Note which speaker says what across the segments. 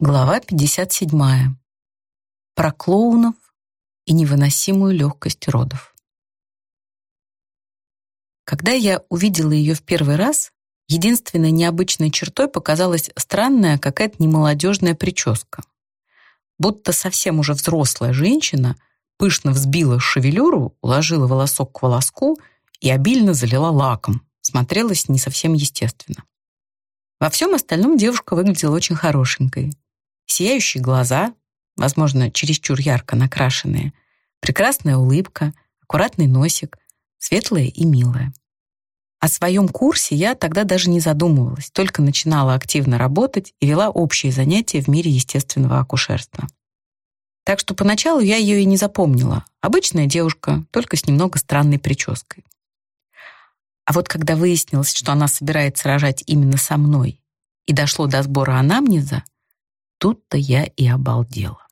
Speaker 1: Глава 57. Про клоунов и невыносимую легкость родов. Когда я увидела ее в первый раз, единственной необычной чертой показалась странная какая-то немолодежная прическа. Будто совсем уже взрослая женщина пышно взбила шевелюру, уложила волосок к волоску и обильно залила лаком. Смотрелась не совсем естественно. Во всем остальном девушка выглядела очень хорошенькой сияющие глаза, возможно, чересчур ярко накрашенные, прекрасная улыбка, аккуратный носик, светлая и милая. О своем курсе я тогда даже не задумывалась, только начинала активно работать и вела общие занятия в мире естественного акушерства. Так что поначалу я ее и не запомнила. Обычная девушка, только с немного странной прической. А вот когда выяснилось, что она собирается рожать именно со мной, и дошло до сбора анамнеза, Тут-то я и обалдела.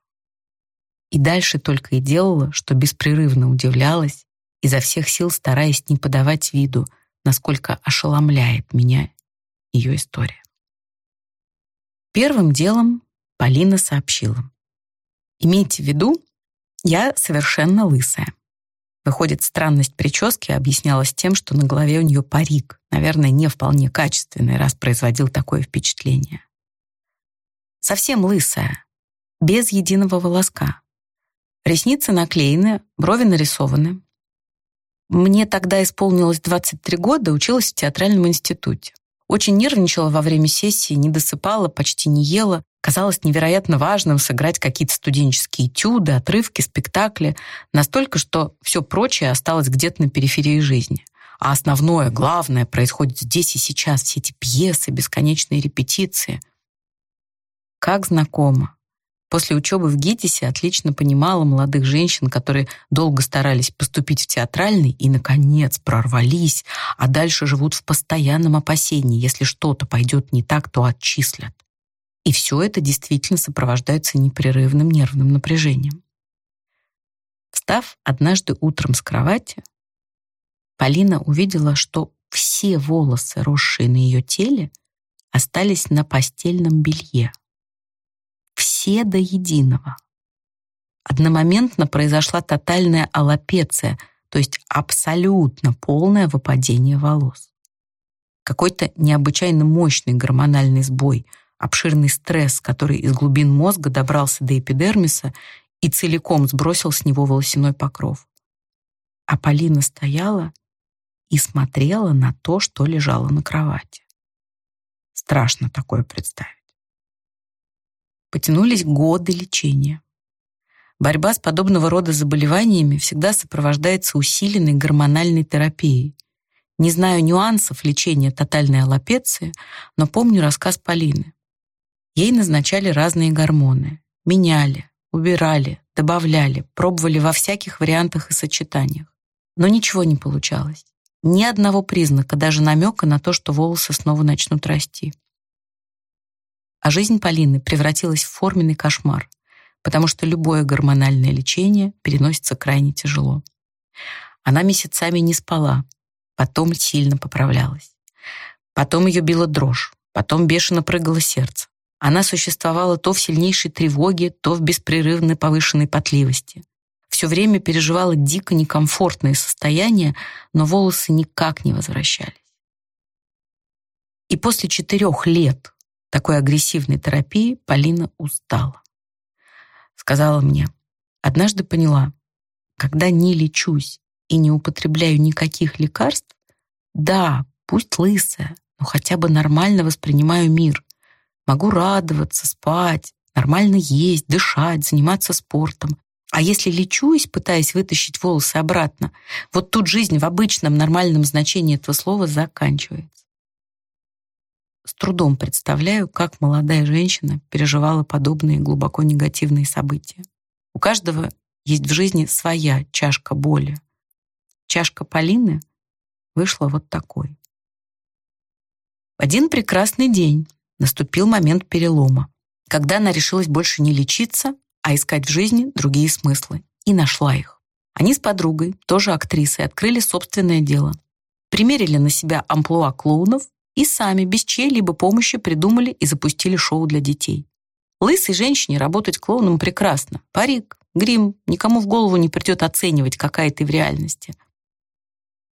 Speaker 1: И дальше только и делала, что беспрерывно удивлялась, изо всех сил стараясь не подавать виду, насколько ошеломляет меня ее история. Первым делом Полина сообщила. «Имейте в виду, я совершенно лысая». Выходит, странность прически объяснялась тем, что на голове у нее парик, наверное, не вполне качественный, раз производил такое впечатление совсем лысая, без единого волоска. Ресницы наклеены, брови нарисованы. Мне тогда исполнилось 23 года, училась в театральном институте. Очень нервничала во время сессии, не досыпала, почти не ела. Казалось невероятно важным сыграть какие-то студенческие этюды, отрывки, спектакли, настолько, что все прочее осталось где-то на периферии жизни. А основное, главное происходит здесь и сейчас, все эти пьесы, бесконечные репетиции — как знакомо. После учебы в ГИТИСе отлично понимала молодых женщин, которые долго старались поступить в театральный и, наконец, прорвались, а дальше живут в постоянном опасении. Если что-то пойдет не так, то отчислят. И все это действительно сопровождается непрерывным нервным напряжением. Встав однажды утром с кровати, Полина увидела, что все волосы, росшие на ее теле, остались на постельном белье все до единого. Одномоментно произошла тотальная аллопеция, то есть абсолютно полное выпадение волос. Какой-то необычайно мощный гормональный сбой, обширный стресс, который из глубин мозга добрался до эпидермиса и целиком сбросил с него волосяной покров. А Полина стояла и смотрела на то, что лежало на кровати. Страшно такое представить потянулись годы лечения. Борьба с подобного рода заболеваниями всегда сопровождается усиленной гормональной терапией. Не знаю нюансов лечения тотальной аллопеции, но помню рассказ Полины. Ей назначали разные гормоны. Меняли, убирали, добавляли, пробовали во всяких вариантах и сочетаниях. Но ничего не получалось. Ни одного признака, даже намека на то, что волосы снова начнут расти а жизнь Полины превратилась в форменный кошмар, потому что любое гормональное лечение переносится крайне тяжело. Она месяцами не спала, потом сильно поправлялась. Потом ее била дрожь, потом бешено прыгало сердце. Она существовала то в сильнейшей тревоге, то в беспрерывной повышенной потливости. Все время переживала дико некомфортное состояние, но волосы никак не возвращались. И после четырех лет такой агрессивной терапии Полина устала. Сказала мне, однажды поняла, когда не лечусь и не употребляю никаких лекарств, да, пусть лысая, но хотя бы нормально воспринимаю мир. Могу радоваться, спать, нормально есть, дышать, заниматься спортом. А если лечусь, пытаясь вытащить волосы обратно, вот тут жизнь в обычном нормальном значении этого слова заканчивается. С трудом представляю, как молодая женщина переживала подобные глубоко негативные события. У каждого есть в жизни своя чашка боли. Чашка Полины вышла вот такой. В один прекрасный день наступил момент перелома, когда она решилась больше не лечиться, а искать в жизни другие смыслы. И нашла их. Они с подругой, тоже актрисой, открыли собственное дело. Примерили на себя амплуа клоунов и сами без чьей-либо помощи придумали и запустили шоу для детей. Лысой женщине работать клоуном прекрасно. Парик, грим, никому в голову не придет оценивать, какая ты в реальности.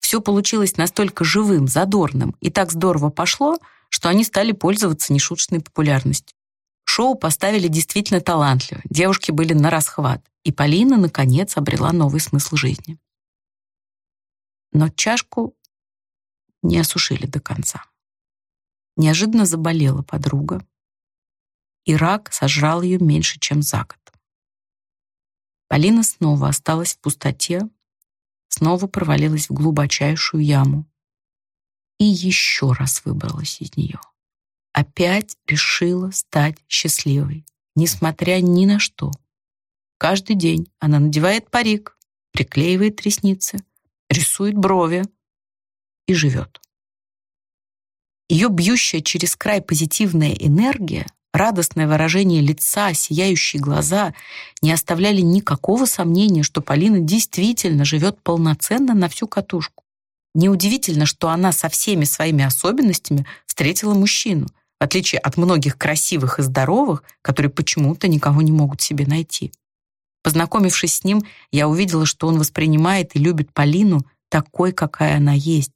Speaker 1: Все получилось настолько живым, задорным и так здорово пошло, что они стали пользоваться нешуточной популярностью. Шоу поставили действительно талантливо, девушки были на расхват, и Полина, наконец, обрела новый смысл жизни. Но чашку не осушили до конца. Неожиданно заболела подруга, и рак сожрал ее меньше, чем за год. Полина снова осталась в пустоте, снова провалилась в глубочайшую яму и еще раз выбралась из нее. Опять решила стать счастливой, несмотря ни на что. Каждый день она надевает парик, приклеивает ресницы, рисует брови и живет. Ее бьющая через край позитивная энергия Радостное выражение лица, сияющие глаза не оставляли никакого сомнения, что Полина действительно живет полноценно на всю катушку. Неудивительно, что она со всеми своими особенностями встретила мужчину, в отличие от многих красивых и здоровых, которые почему-то никого не могут себе найти. Познакомившись с ним, я увидела, что он воспринимает и любит Полину такой, какая она есть,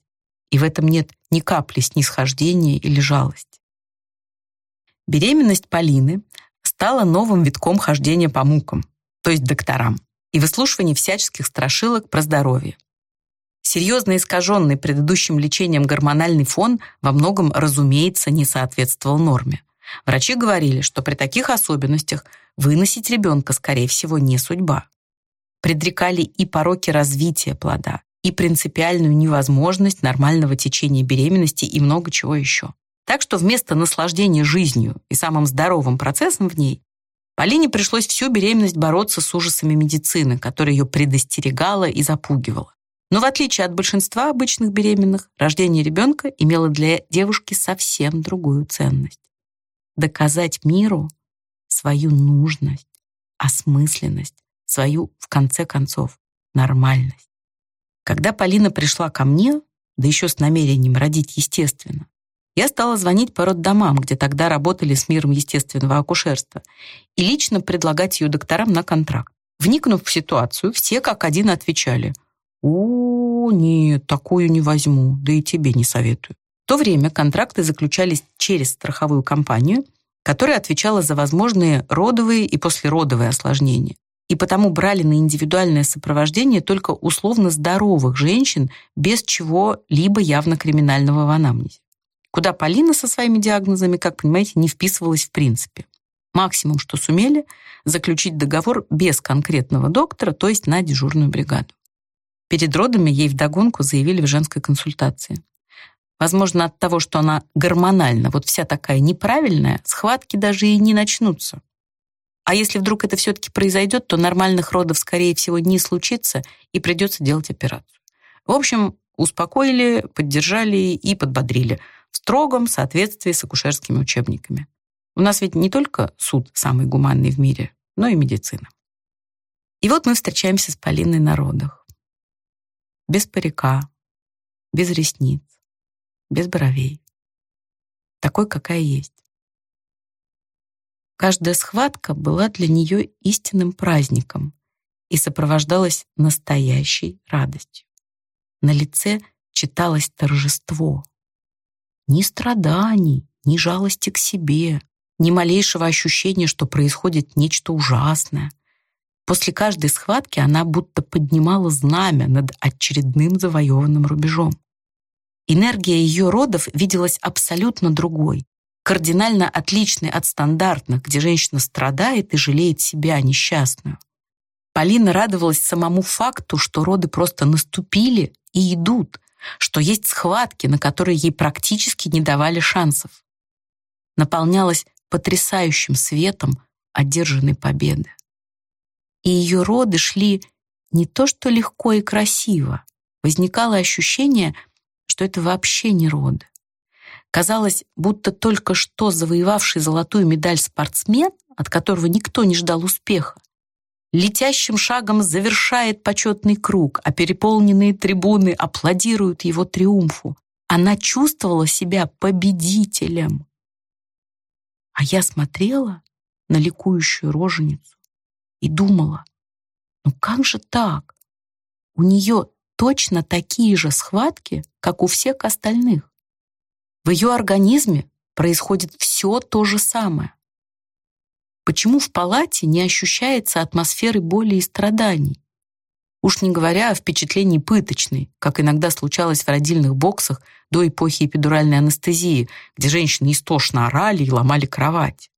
Speaker 1: и в этом нет ни капли снисхождения или жалости. Беременность Полины стала новым витком хождения по мукам, то есть докторам, и выслушивания всяческих страшилок про здоровье. Серьезно искаженный предыдущим лечением гормональный фон во многом, разумеется, не соответствовал норме. Врачи говорили, что при таких особенностях выносить ребенка, скорее всего, не судьба. Предрекали и пороки развития плода, и принципиальную невозможность нормального течения беременности и много чего еще. Так что вместо наслаждения жизнью и самым здоровым процессом в ней, Полине пришлось всю беременность бороться с ужасами медицины, которая ее предостерегала и запугивала. Но в отличие от большинства обычных беременных, рождение ребенка имело для девушки совсем другую ценность. Доказать миру свою нужность, осмысленность, свою, в конце концов, нормальность. Когда Полина пришла ко мне, да еще с намерением родить естественно, я стала звонить по роддомам, где тогда работали с миром естественного акушерства, и лично предлагать ее докторам на контракт. Вникнув в ситуацию, все как один отвечали «О, нет, такую не возьму, да и тебе не советую». В то время контракты заключались через страховую компанию, которая отвечала за возможные родовые и послеродовые осложнения. И потому брали на индивидуальное сопровождение только условно здоровых женщин без чего-либо явно криминального в анамнезе куда Полина со своими диагнозами, как понимаете, не вписывалась в принципе. Максимум, что сумели, заключить договор без конкретного доктора, то есть на дежурную бригаду. Перед родами ей вдогонку заявили в женской консультации. Возможно, от того, что она гормонально, вот вся такая неправильная, схватки даже и не начнутся. А если вдруг это все-таки произойдет, то нормальных родов, скорее всего, не случится и придется делать операцию. В общем, успокоили, поддержали и подбодрили – в строгом соответствии с акушерскими учебниками. У нас ведь не только суд самый гуманный в мире, но и медицина. И вот мы встречаемся с Полиной на родах. Без парика, без ресниц, без бровей. Такой, какая есть. Каждая схватка была для нее истинным праздником и сопровождалась настоящей радостью. На лице читалось торжество, ни страданий, ни жалости к себе, ни малейшего ощущения, что происходит нечто ужасное. После каждой схватки она будто поднимала знамя над очередным завоеванным рубежом. Энергия ее родов виделась абсолютно другой, кардинально отличной от стандартных, где женщина страдает и жалеет себя, несчастную. Полина радовалась самому факту, что роды просто наступили и идут, что есть схватки, на которые ей практически не давали шансов. Наполнялась потрясающим светом одержанной победы. И ее роды шли не то что легко и красиво, возникало ощущение, что это вообще не роды. Казалось, будто только что завоевавший золотую медаль спортсмен, от которого никто не ждал успеха, летящим шагом завершает почетный круг, а переполненные трибуны аплодируют его триумфу. Она чувствовала себя победителем. А я смотрела на ликующую роженицу и думала, ну как же так? У нее точно такие же схватки, как у всех остальных. В ее организме происходит все то же самое. Почему в палате не ощущается атмосферы боли и страданий? Уж не говоря о впечатлении пыточной, как иногда случалось в родильных боксах до эпохи эпидуральной анестезии, где женщины истошно орали и ломали кровать.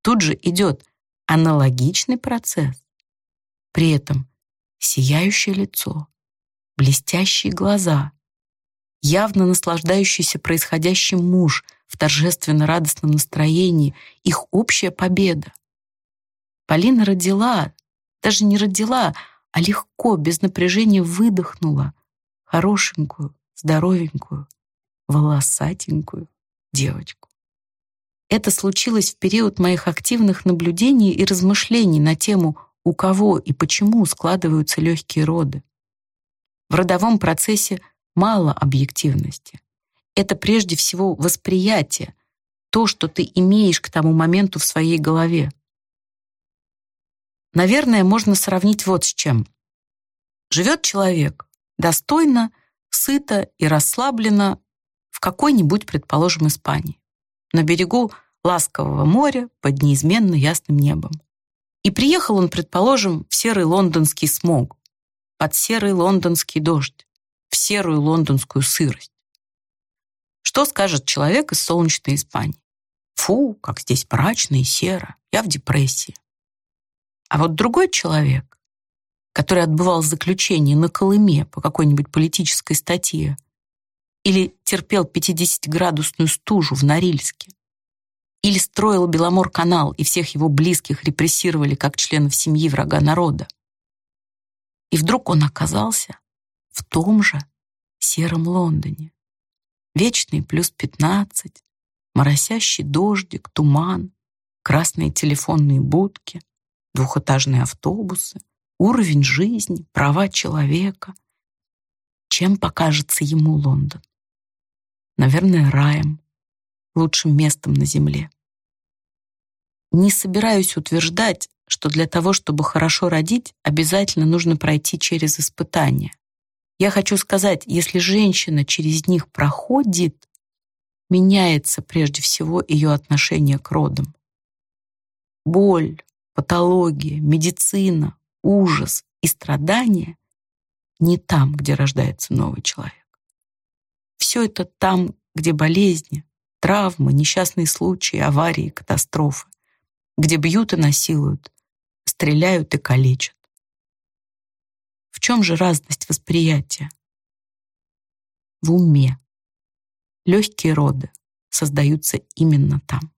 Speaker 1: Тут же идет аналогичный процесс. При этом сияющее лицо, блестящие глаза, явно наслаждающийся происходящим муж в торжественно-радостном настроении, их общая победа. Полина родила, даже не родила, а легко, без напряжения выдохнула хорошенькую, здоровенькую, волосатенькую девочку. Это случилось в период моих активных наблюдений и размышлений на тему у кого и почему складываются легкие роды. В родовом процессе мало объективности. Это прежде всего восприятие, то, что ты имеешь к тому моменту в своей голове. Наверное, можно сравнить вот с чем. Живет человек достойно, сыто и расслабленно в какой-нибудь, предположим, Испании, на берегу ласкового моря под неизменно ясным небом. И приехал он, предположим, в серый лондонский смог, под серый лондонский дождь, в серую лондонскую сырость. Что скажет человек из солнечной Испании? Фу, как здесь мрачно и серо, я в депрессии. А вот другой человек, который отбывал заключение на Колыме по какой-нибудь политической статье или терпел 50-градусную стужу в Норильске, или строил Беломор-канал и всех его близких репрессировали как членов семьи врага народа. И вдруг он оказался в том же сером Лондоне. Вечный плюс 15, моросящий дождик, туман, красные телефонные будки, двухэтажные автобусы, уровень жизни, права человека. Чем покажется ему Лондон? Наверное, раем, лучшим местом на земле. Не собираюсь утверждать, что для того, чтобы хорошо родить, обязательно нужно пройти через испытания. Я хочу сказать, если женщина через них проходит, меняется прежде всего ее отношение к родам. Боль, патология, медицина, ужас и страдания не там, где рождается новый человек. Все это там, где болезни, травмы, несчастные случаи, аварии, катастрофы, где бьют и насилуют, стреляют и калечат. Чем же разность восприятия? В уме. Легкие роды создаются именно там.